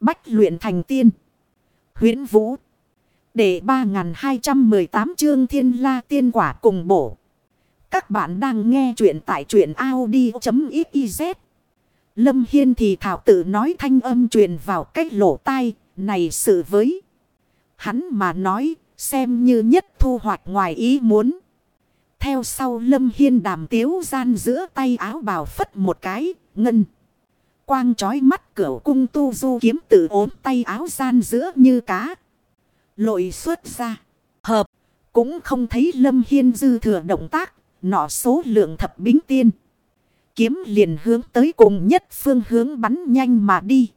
Bách luyện thành tiên. huyễn Vũ. Để 3218 chương thiên la tiên quả cùng bổ. Các bạn đang nghe truyện tại truyện Audi.xyz. Lâm Hiên thì thảo tự nói thanh âm truyền vào cách lỗ tai. Này sự với. Hắn mà nói xem như nhất thu hoạch ngoài ý muốn. Theo sau Lâm Hiên đàm tiếu gian giữa tay áo bào phất một cái, ngân. Quang trói mắt cửa cung tu du kiếm tự ốm tay áo gian giữa như cá. Lội xuất ra. Hợp. Cũng không thấy Lâm Hiên dư thừa động tác. Nọ số lượng thập bính tiên. Kiếm liền hướng tới cùng nhất phương hướng bắn nhanh mà đi.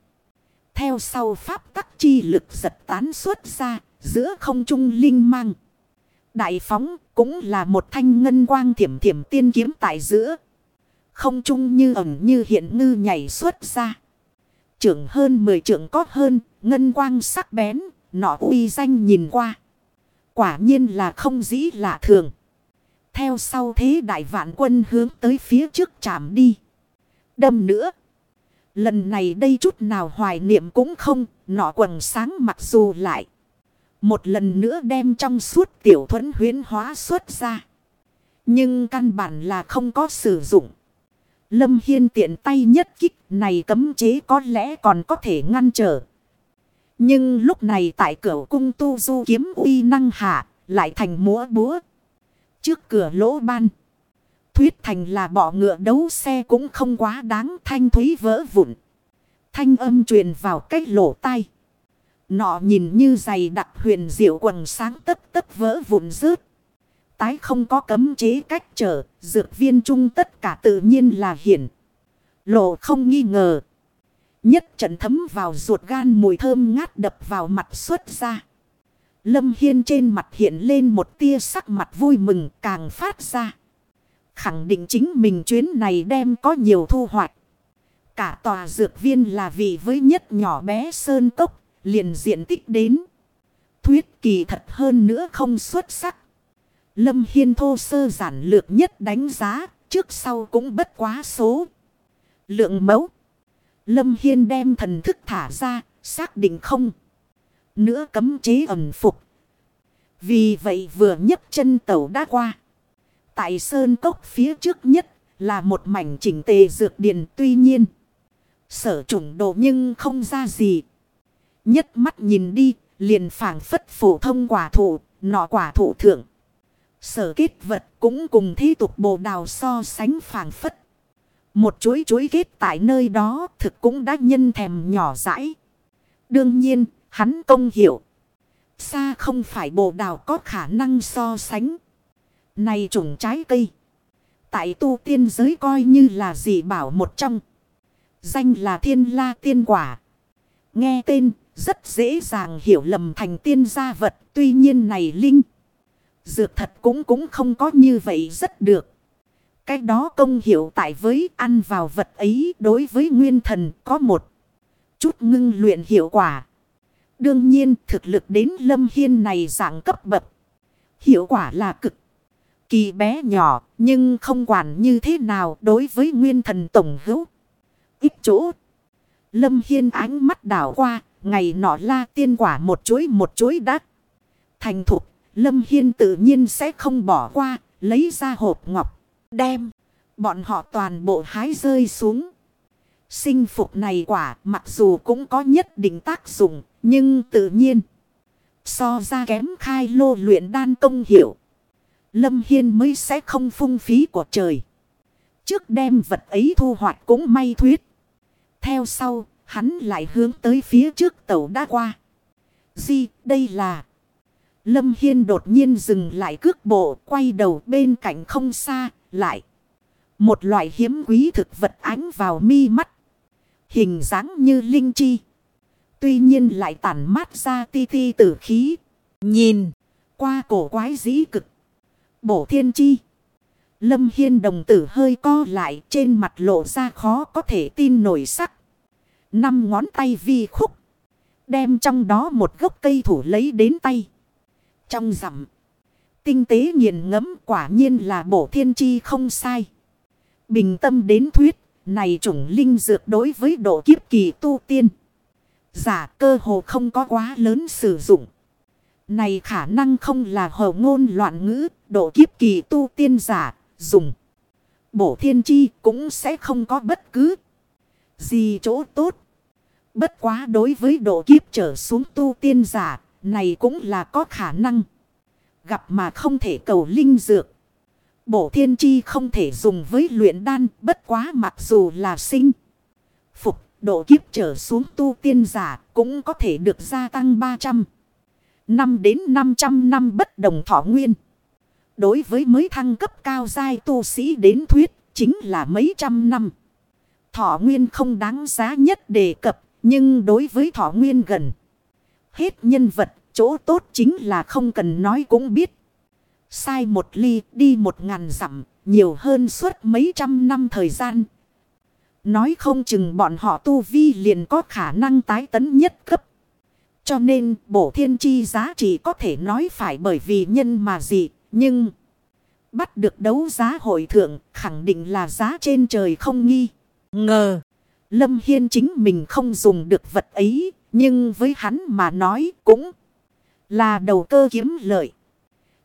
Theo sau pháp tắc chi lực giật tán xuất ra. Giữa không trung linh mang. Đại phóng cũng là một thanh ngân quang thiểm thiểm tiên kiếm tại giữa. Không trung như ẩn như hiện ngư nhảy xuất ra. Trưởng hơn 10 trưởng có hơn, ngân quang sắc bén, nọ uy danh nhìn qua. Quả nhiên là không dĩ lạ thường. Theo sau thế đại vạn quân hướng tới phía trước chạm đi. Đâm nữa. Lần này đây chút nào hoài niệm cũng không, nọ quần sáng mặc dù lại. Một lần nữa đem trong suốt tiểu thuẫn huyến hóa xuất ra. Nhưng căn bản là không có sử dụng. Lâm Hiên tiện tay nhất kích, này cấm chế có lẽ còn có thể ngăn trở. Nhưng lúc này tại cửa cung tu du kiếm uy năng hạ, lại thành múa búa. Trước cửa lỗ ban. Thuyết thành là bỏ ngựa đấu xe cũng không quá đáng thanh thúy vỡ vụn. Thanh âm truyền vào cách lỗ tai. Nọ nhìn như dày đặc huyền diệu quần sáng tất tất vỡ vụn rớt. Tái không có cấm chế cách trở, dược viên trung tất cả tự nhiên là hiển. Lộ không nghi ngờ. Nhất trận thấm vào ruột gan mùi thơm ngát đập vào mặt xuất ra. Lâm Hiên trên mặt hiện lên một tia sắc mặt vui mừng càng phát ra. Khẳng định chính mình chuyến này đem có nhiều thu hoạch. Cả tòa dược viên là vị với nhất nhỏ bé sơn cốc liền diện tích đến. Thuyết kỳ thật hơn nữa không xuất sắc. Lâm Hiên thô sơ giản lược nhất đánh giá, trước sau cũng bất quá số. Lượng mẫu. Lâm Hiên đem thần thức thả ra, xác định không. Nữa cấm chế ẩm phục. Vì vậy vừa nhấc chân tàu đã qua. Tại sơn cốc phía trước nhất là một mảnh chỉnh tề dược điền tuy nhiên. Sở trùng độ nhưng không ra gì. Nhất mắt nhìn đi, liền phảng phất phổ thông quả thụ, nọ quả thụ thượng. Sở kết vật cũng cùng thi tục bồ đào so sánh phảng phất. Một chuối chuối kết tại nơi đó thực cũng đã nhân thèm nhỏ dãi. Đương nhiên, hắn công hiểu. Xa không phải bồ đào có khả năng so sánh. Này trùng trái cây. Tại tu tiên giới coi như là dị bảo một trong. Danh là thiên la tiên quả. Nghe tên rất dễ dàng hiểu lầm thành tiên gia vật. Tuy nhiên này Linh. Dược thật cũng cũng không có như vậy rất được. Cái đó công hiệu tại với ăn vào vật ấy đối với nguyên thần có một chút ngưng luyện hiệu quả. Đương nhiên thực lực đến lâm hiên này dạng cấp bậc. Hiệu quả là cực kỳ bé nhỏ nhưng không quản như thế nào đối với nguyên thần tổng hữu. Ít chỗ. Lâm Hiên ánh mắt đảo qua Ngày nọ la tiên quả một chuối một chuối đắt. Thành thục, Lâm Hiên tự nhiên sẽ không bỏ qua, lấy ra hộp ngọc, đem. Bọn họ toàn bộ hái rơi xuống. Sinh phục này quả mặc dù cũng có nhất định tác dụng, nhưng tự nhiên. So ra kém khai lô luyện đan công hiệu. Lâm Hiên mới sẽ không phung phí của trời. Trước đem vật ấy thu hoạch cũng may thuyết. Theo sau, Hắn lại hướng tới phía trước tàu đã qua. Di, đây là... Lâm Hiên đột nhiên dừng lại cước bộ, quay đầu bên cạnh không xa, lại. Một loại hiếm quý thực vật ánh vào mi mắt. Hình dáng như linh chi. Tuy nhiên lại tản mát ra ti ti tử khí. Nhìn, qua cổ quái dĩ cực. Bổ thiên chi. Lâm Hiên đồng tử hơi co lại trên mặt lộ ra khó có thể tin nổi sắc. Năm ngón tay vi khúc. Đem trong đó một gốc cây thủ lấy đến tay. Trong rằm. Tinh tế nghiền ngẫm quả nhiên là bổ thiên chi không sai. Bình tâm đến thuyết. Này chủng linh dược đối với độ kiếp kỳ tu tiên. giả cơ hồ không có quá lớn sử dụng. Này khả năng không là hồ ngôn loạn ngữ, độ kiếp kỳ tu tiên giả, dùng. Bổ thiên chi cũng sẽ không có bất cứ gì chỗ tốt. Bất quá đối với độ kiếp trở xuống tu tiên giả, này cũng là có khả năng. Gặp mà không thể cầu linh dược. Bổ thiên chi không thể dùng với luyện đan, bất quá mặc dù là sinh. Phục, độ kiếp trở xuống tu tiên giả cũng có thể được gia tăng 300. Năm đến 500 năm bất đồng thọ nguyên. Đối với mới thăng cấp cao giai tu sĩ đến thuyết, chính là mấy trăm năm. Thọ nguyên không đáng giá nhất đề cập, nhưng đối với thọ nguyên gần. Hết nhân vật, chỗ tốt chính là không cần nói cũng biết. Sai một ly, đi một ngàn dặm, nhiều hơn suốt mấy trăm năm thời gian. Nói không chừng bọn họ tu vi liền có khả năng tái tấn nhất cấp. Cho nên bổ thiên chi giá trị có thể nói phải bởi vì nhân mà gì. Nhưng bắt được đấu giá hội thượng khẳng định là giá trên trời không nghi. Ngờ. Lâm Hiên chính mình không dùng được vật ấy. Nhưng với hắn mà nói cũng là đầu cơ kiếm lợi.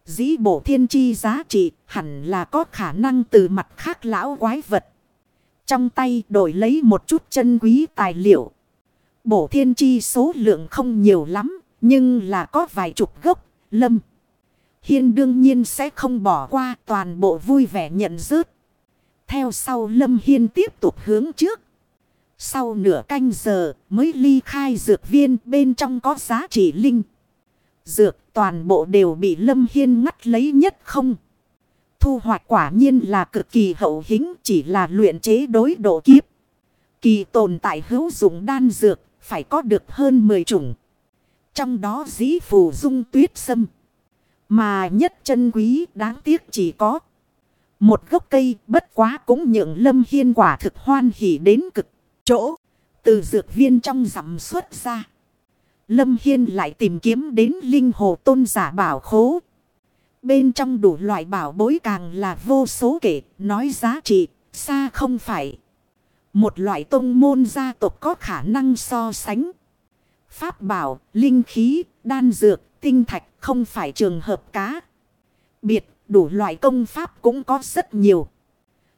Dĩ bổ thiên chi giá trị hẳn là có khả năng từ mặt khác lão quái vật. Trong tay đổi lấy một chút chân quý tài liệu. Bổ thiên chi số lượng không nhiều lắm, nhưng là có vài chục gốc, lâm. Hiên đương nhiên sẽ không bỏ qua toàn bộ vui vẻ nhận rớt. Theo sau lâm hiên tiếp tục hướng trước. Sau nửa canh giờ, mới ly khai dược viên, bên trong có giá trị linh. Dược toàn bộ đều bị lâm hiên ngắt lấy nhất không. Thu hoạch quả nhiên là cực kỳ hậu hĩnh, chỉ là luyện chế đối độ kiếp. Kỳ tồn tại hữu dụng đan dược, phải có được hơn 10 chủng. Trong đó dĩ phù dung tuyết sâm. Mà nhất chân quý đáng tiếc chỉ có. Một gốc cây, bất quá cũng nhượng lâm hiên quả thực hoan hỉ đến cực chỗ. Từ dược viên trong rằm xuất ra. Lâm Hiên lại tìm kiếm đến linh hồ tôn giả bảo khố. Bên trong đủ loại bảo bối càng là vô số kể, nói giá trị, xa không phải. Một loại tông môn gia tộc có khả năng so sánh. Pháp bảo, linh khí, đan dược, tinh thạch không phải trường hợp cá. Biệt, đủ loại công pháp cũng có rất nhiều.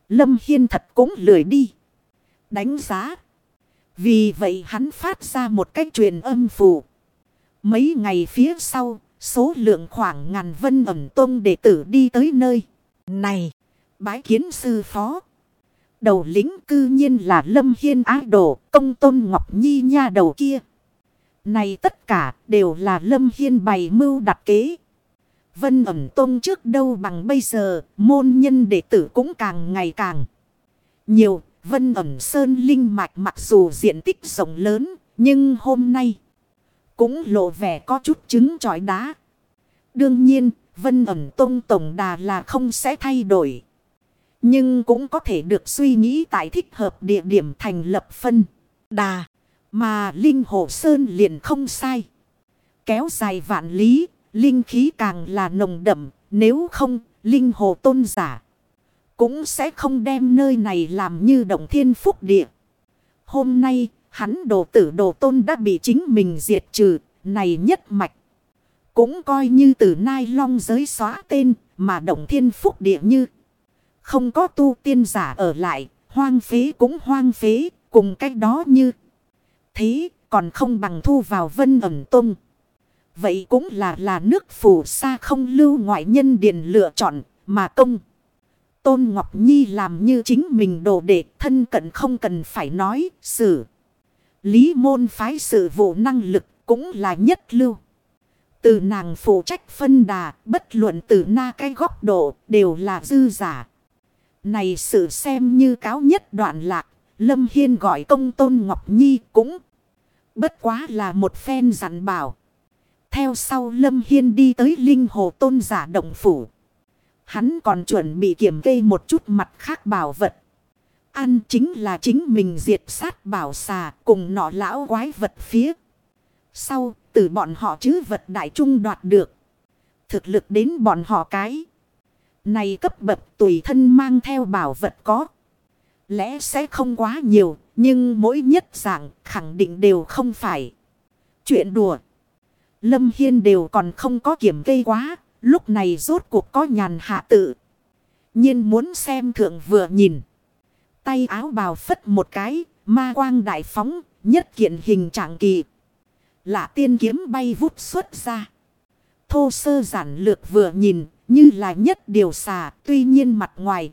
Lâm Hiên thật cũng lười đi. Đánh giá. Vì vậy hắn phát ra một cách truyền âm phù. Mấy ngày phía sau, số lượng khoảng ngàn vân ẩm tông đệ tử đi tới nơi. Này, bái kiến sư phó. Đầu lính cư nhiên là Lâm Hiên ái đồ, công tôn Ngọc Nhi nha đầu kia. Này tất cả đều là Lâm Hiên bày mưu đặt kế. Vân ẩm tông trước đâu bằng bây giờ, môn nhân đệ tử cũng càng ngày càng nhiều. Vân ẩm sơn linh mạch mặc dù diện tích rộng lớn, nhưng hôm nay cũng lộ vẻ có chút trứng trọi đá. Đương nhiên, vân ẩm tông tổng đà là không sẽ thay đổi. Nhưng cũng có thể được suy nghĩ tại thích hợp địa điểm thành lập phân đà. Mà Linh Hồ Sơn liền không sai. Kéo dài vạn lý, linh khí càng là nồng đậm, nếu không, Linh Hồ tôn giả. Cũng sẽ không đem nơi này làm như động thiên phúc địa. Hôm nay, hắn đồ tử đồ tôn đã bị chính mình diệt trừ, này nhất mạch. Cũng coi như từ nai long giới xóa tên, mà động thiên phúc địa như. Không có tu tiên giả ở lại, hoang phế cũng hoang phế, cùng cách đó như. Thế, còn không bằng thu vào vân ẩm tung. Vậy cũng là là nước phù sa không lưu ngoại nhân điền lựa chọn, mà công. Tôn Ngọc Nhi làm như chính mình đồ đệ, thân cận không cần phải nói xử. Lý môn phái sự vụ năng lực cũng là nhất lưu. Từ nàng phụ trách phân đà, bất luận từ na cái góc độ đều là dư giả. Này sự xem như cáo nhất đoạn lạc. Lâm Hiên gọi công tôn Ngọc Nhi cũng bất quá là một phen dặn bảo. Theo sau Lâm Hiên đi tới linh hồ tôn giả động phủ. Hắn còn chuẩn bị kiểm kê một chút mặt khác bảo vật. Ăn chính là chính mình diệt sát bảo xà cùng nọ lão quái vật phía. Sau, từ bọn họ chứ vật đại trung đoạt được. Thực lực đến bọn họ cái. Này cấp bậc tùy thân mang theo bảo vật có. Lẽ sẽ không quá nhiều. Nhưng mỗi nhất dạng khẳng định đều không phải. chuyện đùa. Lâm Hiên đều còn không có kiểm kê quá. Lúc này rốt cuộc có nhàn hạ tự. nhiên muốn xem thượng vừa nhìn. Tay áo bào phất một cái. Ma quang đại phóng. Nhất kiện hình trạng kỳ. Lạ tiên kiếm bay vút xuất ra. Thô sơ giản lược vừa nhìn. Như là nhất điều xà. Tuy nhiên mặt ngoài.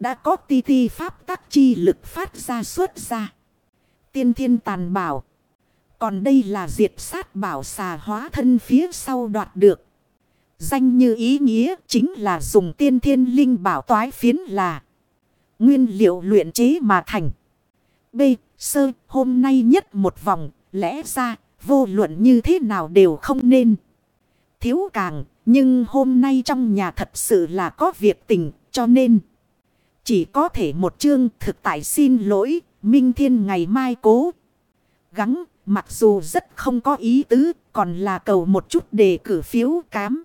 Đã có ti ti pháp tác chi lực phát ra xuất ra. Tiên thiên tàn bảo. Còn đây là diệt sát bảo xà hóa thân phía sau đoạt được. Danh như ý nghĩa chính là dùng tiên thiên linh bảo toái phiến là nguyên liệu luyện chế mà thành. B. Sơ, hôm nay nhất một vòng, lẽ ra, vô luận như thế nào đều không nên. Thiếu càng, nhưng hôm nay trong nhà thật sự là có việc tình, cho nên. Chỉ có thể một chương thực tại xin lỗi, Minh Thiên ngày mai cố. Gắng, mặc dù rất không có ý tứ, còn là cầu một chút đề cử phiếu cám